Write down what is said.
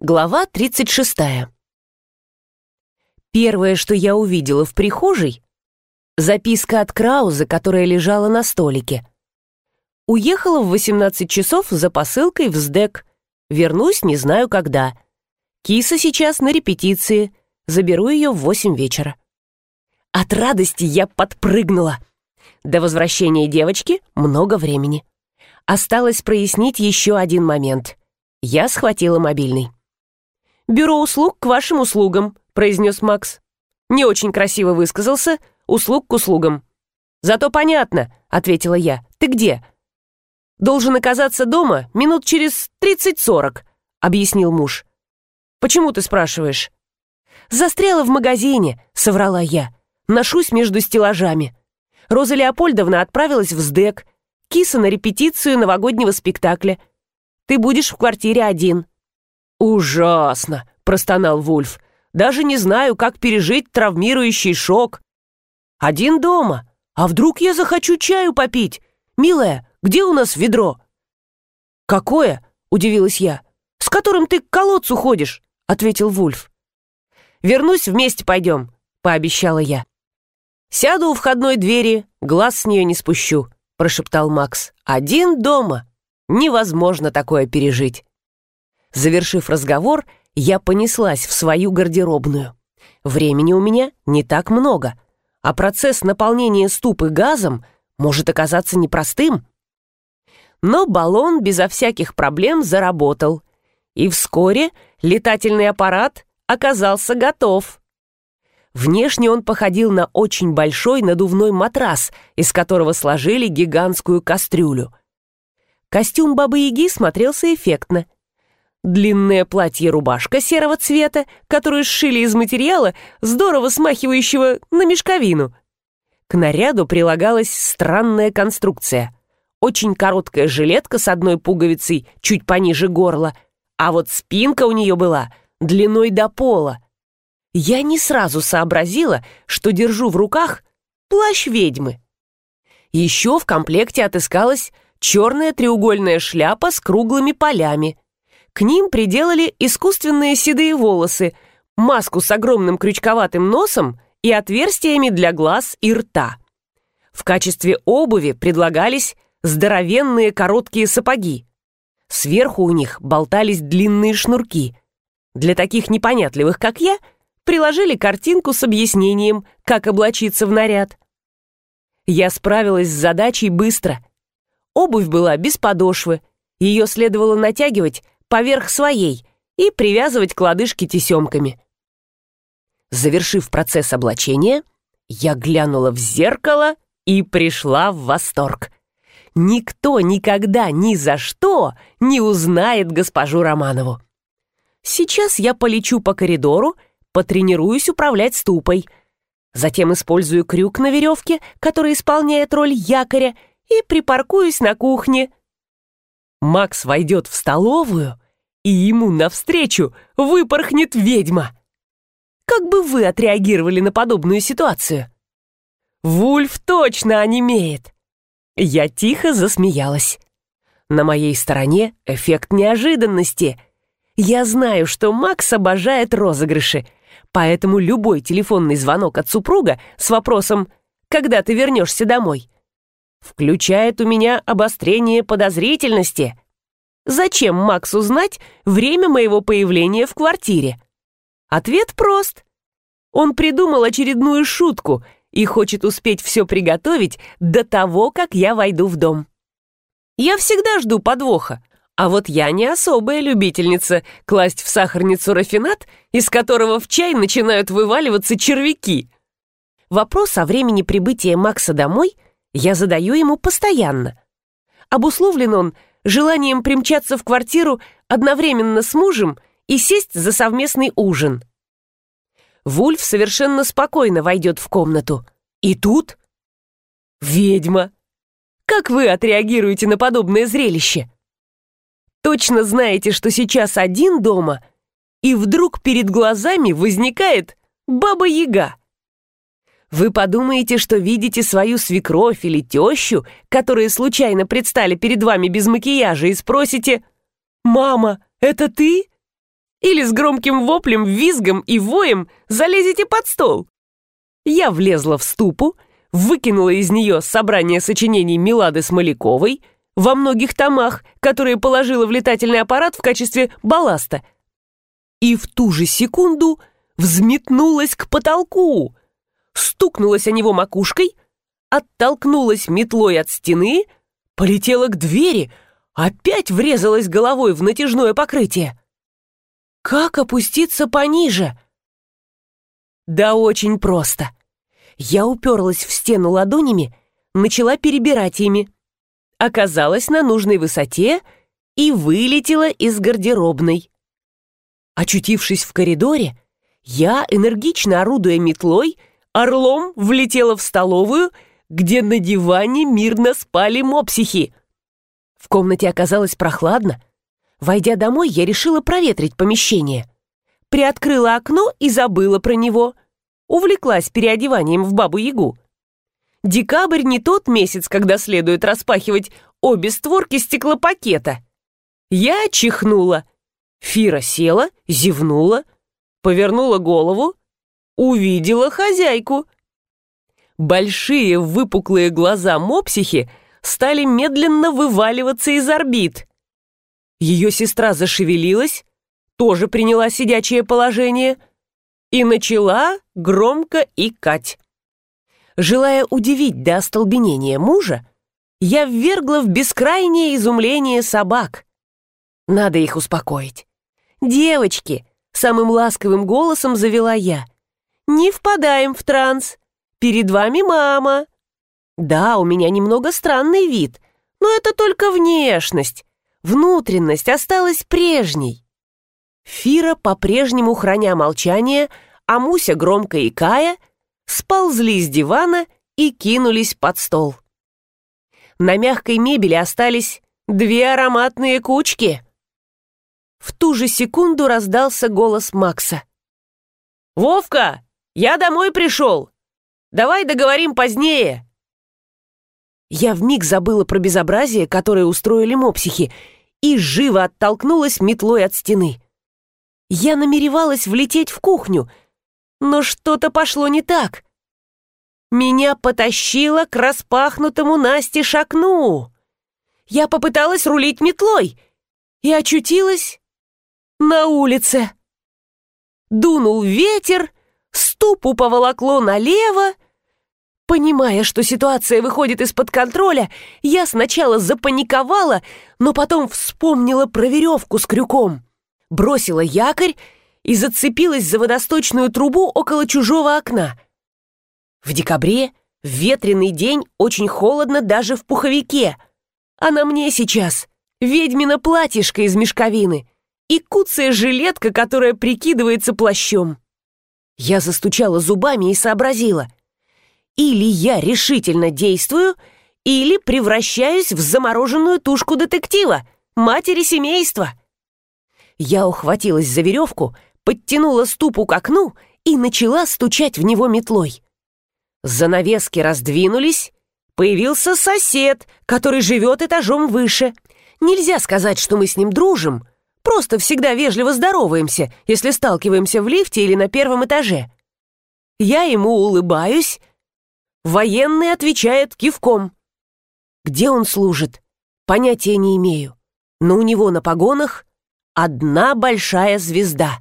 Глава 36. Первое, что я увидела в прихожей — записка от Крауза, которая лежала на столике. Уехала в 18 часов за посылкой в СДЭК. Вернусь не знаю когда. Киса сейчас на репетиции. Заберу ее в 8 вечера. От радости я подпрыгнула. До возвращения девочки много времени. Осталось прояснить еще один момент. Я схватила мобильный. «Бюро услуг к вашим услугам», — произнес Макс. «Не очень красиво высказался. Услуг к услугам». «Зато понятно», — ответила я. «Ты где?» «Должен оказаться дома минут через тридцать-сорок», — объяснил муж. «Почему ты спрашиваешь?» «Застряла в магазине», — соврала я. «Ношусь между стеллажами». Роза Леопольдовна отправилась в СДЭК. Киса на репетицию новогоднего спектакля. Ты будешь в квартире один. «Ужасно!» — простонал Вульф. «Даже не знаю, как пережить травмирующий шок. Один дома. А вдруг я захочу чаю попить? Милая, где у нас ведро?» «Какое?» — удивилась я. «С которым ты к колодцу ходишь?» — ответил Вульф. «Вернусь, вместе пойдем», — пообещала я. «Сяду у входной двери, глаз с нее не спущу», — прошептал Макс. «Один дома. Невозможно такое пережить». Завершив разговор, я понеслась в свою гардеробную. Времени у меня не так много, а процесс наполнения ступы газом может оказаться непростым. Но баллон безо всяких проблем заработал, и вскоре летательный аппарат оказался готов. Внешне он походил на очень большой надувной матрас, из которого сложили гигантскую кастрюлю. Костюм Бабы-Яги смотрелся эффектно — Длинное платье-рубашка серого цвета, которую сшили из материала, здорово смахивающего на мешковину. К наряду прилагалась странная конструкция. Очень короткая жилетка с одной пуговицей чуть пониже горла, а вот спинка у нее была длиной до пола. Я не сразу сообразила, что держу в руках плащ ведьмы. Еще в комплекте отыскалась черная треугольная шляпа с круглыми полями — к ним приделали искусственные седые волосы, маску с огромным крючковатым носом и отверстиями для глаз и рта. В качестве обуви предлагались здоровенные короткие сапоги. Сверху у них болтались длинные шнурки. Для таких непонятливых, как я, приложили картинку с объяснением, как облачиться в наряд. Я справилась с задачей быстро. Обувь была без подошвы, ее следовало натягивать поверх своей и привязывать к лодыжке тесемками. Завершив процесс облачения, я глянула в зеркало и пришла в восторг. Никто никогда ни за что не узнает госпожу Романову. Сейчас я полечу по коридору, потренируюсь управлять ступой. Затем использую крюк на веревке, который исполняет роль якоря, и припаркуюсь на кухне. Макс войдет в столовую, и ему навстречу выпорхнет ведьма. Как бы вы отреагировали на подобную ситуацию? Вульф точно онемеет. Я тихо засмеялась. На моей стороне эффект неожиданности. Я знаю, что Макс обожает розыгрыши, поэтому любой телефонный звонок от супруга с вопросом «Когда ты вернешься домой?» Включает у меня обострение подозрительности. Зачем Максу знать время моего появления в квартире? Ответ прост. Он придумал очередную шутку и хочет успеть все приготовить до того, как я войду в дом. Я всегда жду подвоха, а вот я не особая любительница класть в сахарницу рафинат, из которого в чай начинают вываливаться червяки. Вопрос о времени прибытия Макса домой – я задаю ему постоянно. Обусловлен он желанием примчаться в квартиру одновременно с мужем и сесть за совместный ужин. Вульф совершенно спокойно войдет в комнату. И тут... Ведьма! Как вы отреагируете на подобное зрелище? Точно знаете, что сейчас один дома, и вдруг перед глазами возникает Баба-Яга. Вы подумаете, что видите свою свекровь или тещу, которые случайно предстали перед вами без макияжа, и спросите «Мама, это ты?» Или с громким воплем, визгом и воем залезете под стол. Я влезла в ступу, выкинула из нее собрание сочинений Милады Смоляковой во многих томах, которые положила в летательный аппарат в качестве балласта. И в ту же секунду взметнулась к потолку, стукнулась о него макушкой, оттолкнулась метлой от стены, полетела к двери, опять врезалась головой в натяжное покрытие. Как опуститься пониже? Да очень просто. Я уперлась в стену ладонями, начала перебирать ими. Оказалась на нужной высоте и вылетела из гардеробной. Очутившись в коридоре, я, энергично орудуя метлой, орлом влетела в столовую, где на диване мирно спали мопсихи. В комнате оказалось прохладно. Войдя домой, я решила проветрить помещение. Приоткрыла окно и забыла про него — увлеклась переодеванием в бабу-ягу. Декабрь не тот месяц, когда следует распахивать обе створки стеклопакета. Я чихнула. Фира села, зевнула, повернула голову, увидела хозяйку. Большие выпуклые глаза мопсихи стали медленно вываливаться из орбит. Ее сестра зашевелилась, тоже приняла сидячее положение — и начала громко икать. Желая удивить до остолбенения мужа, я ввергла в бескрайнее изумление собак. Надо их успокоить. «Девочки!» — самым ласковым голосом завела я. «Не впадаем в транс. Перед вами мама». «Да, у меня немного странный вид, но это только внешность. Внутренность осталась прежней». Фира, по-прежнему храня молчание, а Муся, громко икая, сползли с дивана и кинулись под стол. На мягкой мебели остались две ароматные кучки. В ту же секунду раздался голос Макса. «Вовка, я домой пришел! Давай договорим позднее!» Я вмиг забыла про безобразие, которое устроили мопсихи, и живо оттолкнулась метлой от стены. Я намеревалась влететь в кухню, но что-то пошло не так. Меня потащило к распахнутому Насте шакну. Я попыталась рулить метлой и очутилась на улице. Дунул ветер, ступу поволокло налево. Понимая, что ситуация выходит из-под контроля, я сначала запаниковала, но потом вспомнила про веревку с крюком бросила якорь и зацепилась за водосточную трубу около чужого окна. В декабре, в ветреный день, очень холодно даже в пуховике. А на мне сейчас ведьмина платьишко из мешковины и куцая жилетка, которая прикидывается плащом. Я застучала зубами и сообразила. Или я решительно действую, или превращаюсь в замороженную тушку детектива, матери семейства. Я ухватилась за веревку, подтянула ступу к окну и начала стучать в него метлой. Занавески раздвинулись, появился сосед, который живет этажом выше. Нельзя сказать, что мы с ним дружим, просто всегда вежливо здороваемся, если сталкиваемся в лифте или на первом этаже. Я ему улыбаюсь, военный отвечает кивком. Где он служит? Понятия не имею. Но у него на погонах одна большая звезда.